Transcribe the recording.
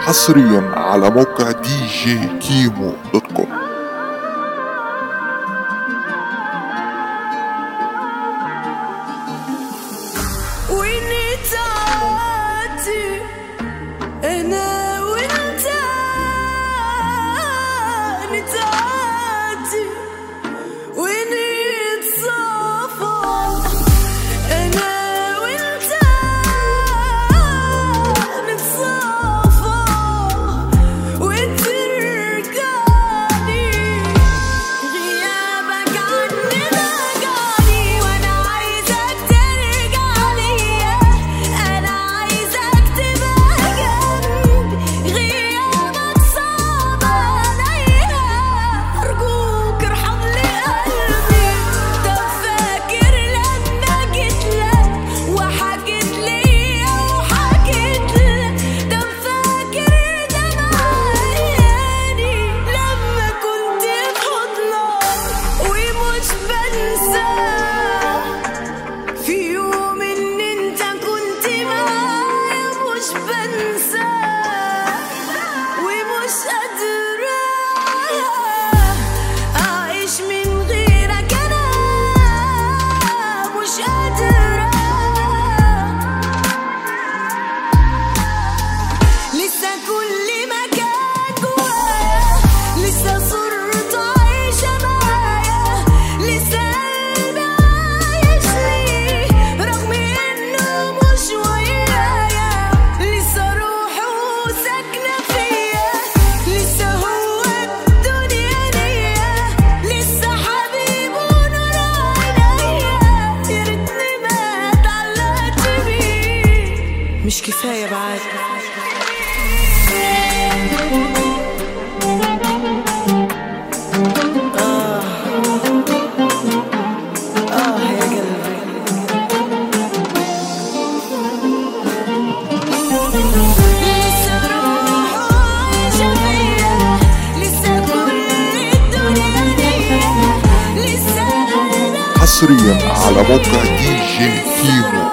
حصريا على موقع دي جي كيمو دوت كوم. وين تعاتي أنا مش كفاية بعد. آه. آه يا لسه روحه عايشة فيا لسه كل الدنيا. لسه أنا حصريا على موقع دي جي كيمو